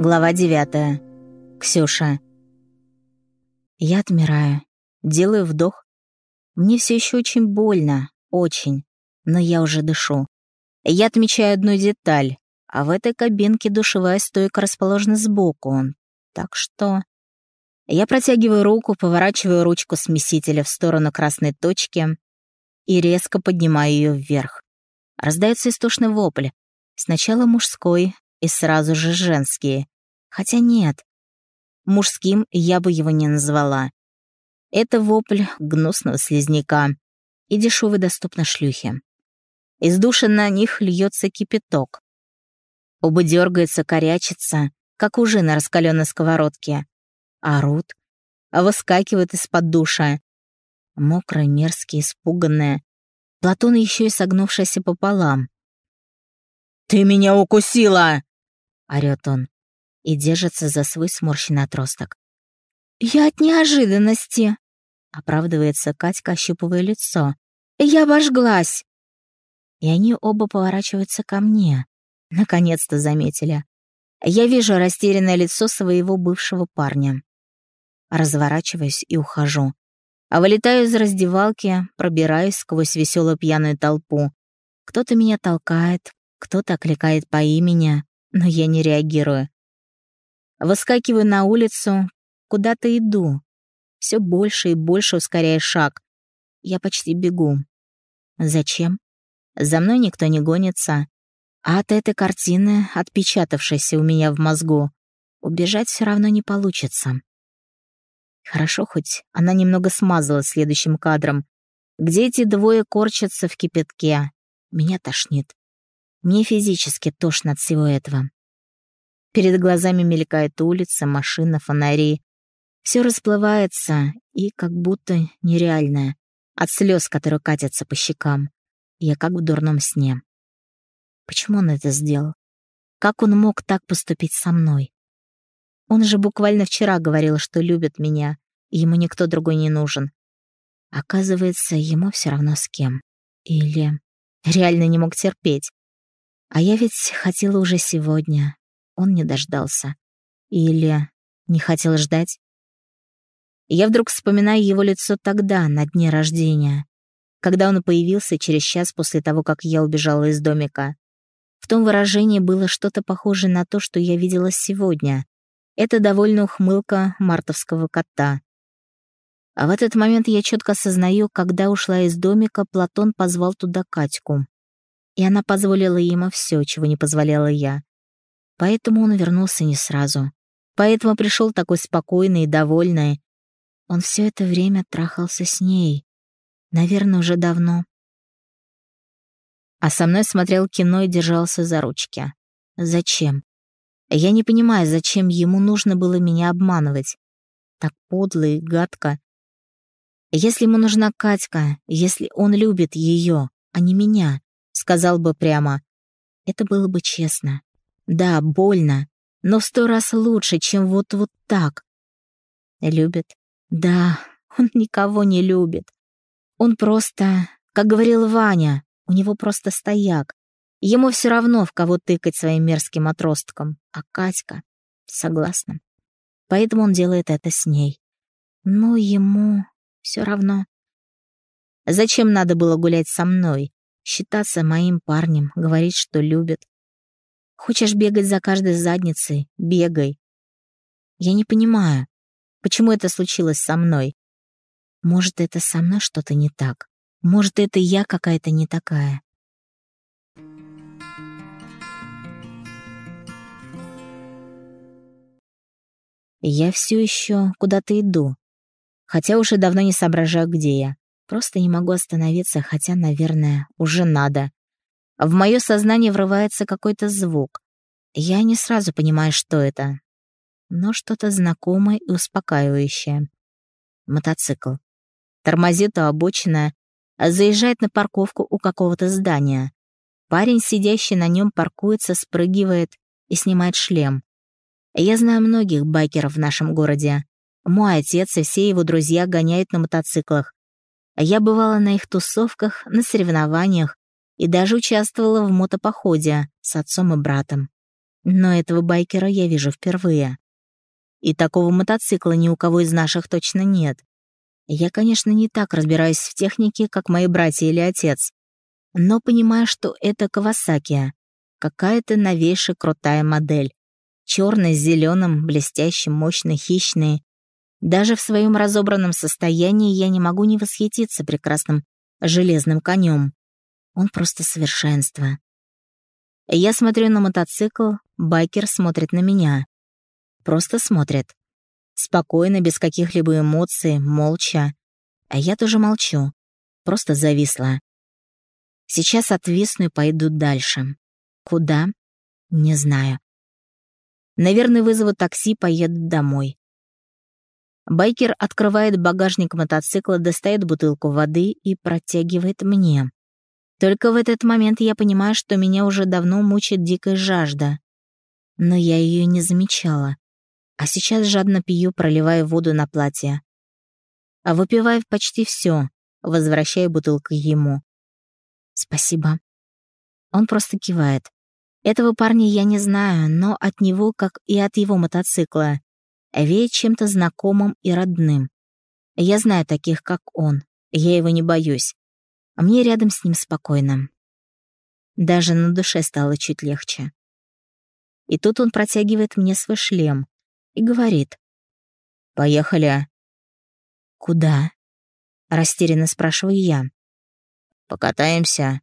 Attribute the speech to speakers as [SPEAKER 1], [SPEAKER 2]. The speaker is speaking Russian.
[SPEAKER 1] Глава девятая. Ксюша. Я отмираю. Делаю вдох. Мне все еще очень больно. Очень. Но я уже дышу. Я отмечаю одну деталь. А в этой кабинке душевая стойка расположена сбоку. Так что... Я протягиваю руку, поворачиваю ручку смесителя в сторону красной точки и резко поднимаю ее вверх. Раздается истошный вопль. Сначала мужской и сразу же женский. Хотя нет. Мужским я бы его не назвала. Это вопль гнусного слизняка и дешевой доступно шлюхи. Из души на них льется кипяток. Оба дергаются, корячатся, как ужи на раскаленной сковородке орут, а выскакивают из-под душа. Мокрая, мерзкие, испуганная. Платон еще и согнувшаяся пополам. «Ты меня укусила!» — орёт он и держится за свой сморщенный отросток. «Я от неожиданности!» — оправдывается Катька, ощупывая лицо. «Я обожглась!» И они оба поворачиваются ко мне. Наконец-то заметили. Я вижу растерянное лицо своего бывшего парня разворачиваюсь и ухожу. А вылетаю из раздевалки, пробираюсь сквозь веселую пьяную толпу. Кто-то меня толкает, кто-то окликает по имени, но я не реагирую. Выскакиваю на улицу, куда-то иду. Все больше и больше ускоряя шаг. Я почти бегу. Зачем? За мной никто не гонится. А от этой картины, отпечатавшейся у меня в мозгу, убежать все равно не получится. Хорошо хоть она немного смазала следующим кадром, где эти двое корчатся в кипятке. Меня тошнит. Мне физически тошно от всего этого. Перед глазами мелькает улица, машина, фонари. Все расплывается и как будто нереальное. От слез, которые катятся по щекам. Я как в дурном сне. Почему он это сделал? Как он мог так поступить со мной? Он же буквально вчера говорил, что любит меня, и ему никто другой не нужен. Оказывается, ему все равно с кем. Или реально не мог терпеть. А я ведь хотела уже сегодня. Он не дождался. Или не хотел ждать. я вдруг вспоминаю его лицо тогда, на дне рождения, когда он появился через час после того, как я убежала из домика. В том выражении было что-то похожее на то, что я видела сегодня. Это довольно ухмылка мартовского кота. А в этот момент я четко осознаю, когда ушла из домика, Платон позвал туда Катьку. И она позволила ему все, чего не позволяла я. Поэтому он вернулся не сразу. Поэтому пришел такой спокойный и довольный. Он все это время трахался с ней. Наверное, уже давно. А со мной смотрел кино и держался за ручки. Зачем? Я не понимаю, зачем ему нужно было меня обманывать. Так подло и гадко. Если ему нужна Катька, если он любит ее, а не меня, сказал бы прямо. Это было бы честно. Да, больно, но в сто раз лучше, чем вот вот так. Любит? Да, он никого не любит. Он просто, как говорил Ваня, у него просто стояк. Ему все равно, в кого тыкать своим мерзким отростком. А Катька согласна. Поэтому он делает это с ней. Но ему все равно. Зачем надо было гулять со мной? Считаться моим парнем, говорить, что любит. Хочешь бегать за каждой задницей? Бегай. Я не понимаю, почему это случилось со мной. Может, это со мной что-то не так. Может, это я какая-то не такая. Я все еще куда-то иду, хотя уже давно не соображаю, где я. Просто не могу остановиться, хотя, наверное, уже надо. В мое сознание врывается какой-то звук. Я не сразу понимаю, что это, но что-то знакомое и успокаивающее. Мотоцикл. Тормозит у обочины, а заезжает на парковку у какого-то здания. Парень, сидящий на нем, паркуется, спрыгивает и снимает шлем. Я знаю многих байкеров в нашем городе. Мой отец и все его друзья гоняют на мотоциклах. Я бывала на их тусовках, на соревнованиях и даже участвовала в мотопоходе с отцом и братом. Но этого байкера я вижу впервые. И такого мотоцикла ни у кого из наших точно нет. Я, конечно, не так разбираюсь в технике, как мои братья или отец, но понимаю, что это Кавасаки, какая-то новейшая крутая модель. Черный с зеленым, блестящий, мощный, хищный. Даже в своем разобранном состоянии я не могу не восхититься прекрасным железным конем. Он просто совершенство. Я смотрю на мотоцикл, байкер смотрит на меня. Просто смотрит. Спокойно, без каких-либо эмоций, молча. А я тоже молчу. Просто зависла. Сейчас отвисну и пойду дальше. Куда? Не знаю. Наверное, вызову такси, поеду домой. Байкер открывает багажник мотоцикла, достает бутылку воды и протягивает мне. Только в этот момент я понимаю, что меня уже давно мучает дикая жажда. Но я ее не замечала. А сейчас жадно пью, проливая воду на платье. А выпиваю почти все, возвращая бутылку ему. Спасибо. Он просто кивает. Этого парня я не знаю, но от него, как и от его мотоцикла, веет чем-то знакомым и родным. Я знаю таких, как он. Я его не боюсь. А мне рядом с ним спокойно. Даже на душе стало чуть легче. И тут он протягивает мне свой шлем и говорит. «Поехали». «Куда?» — растерянно спрашиваю я. «Покатаемся»,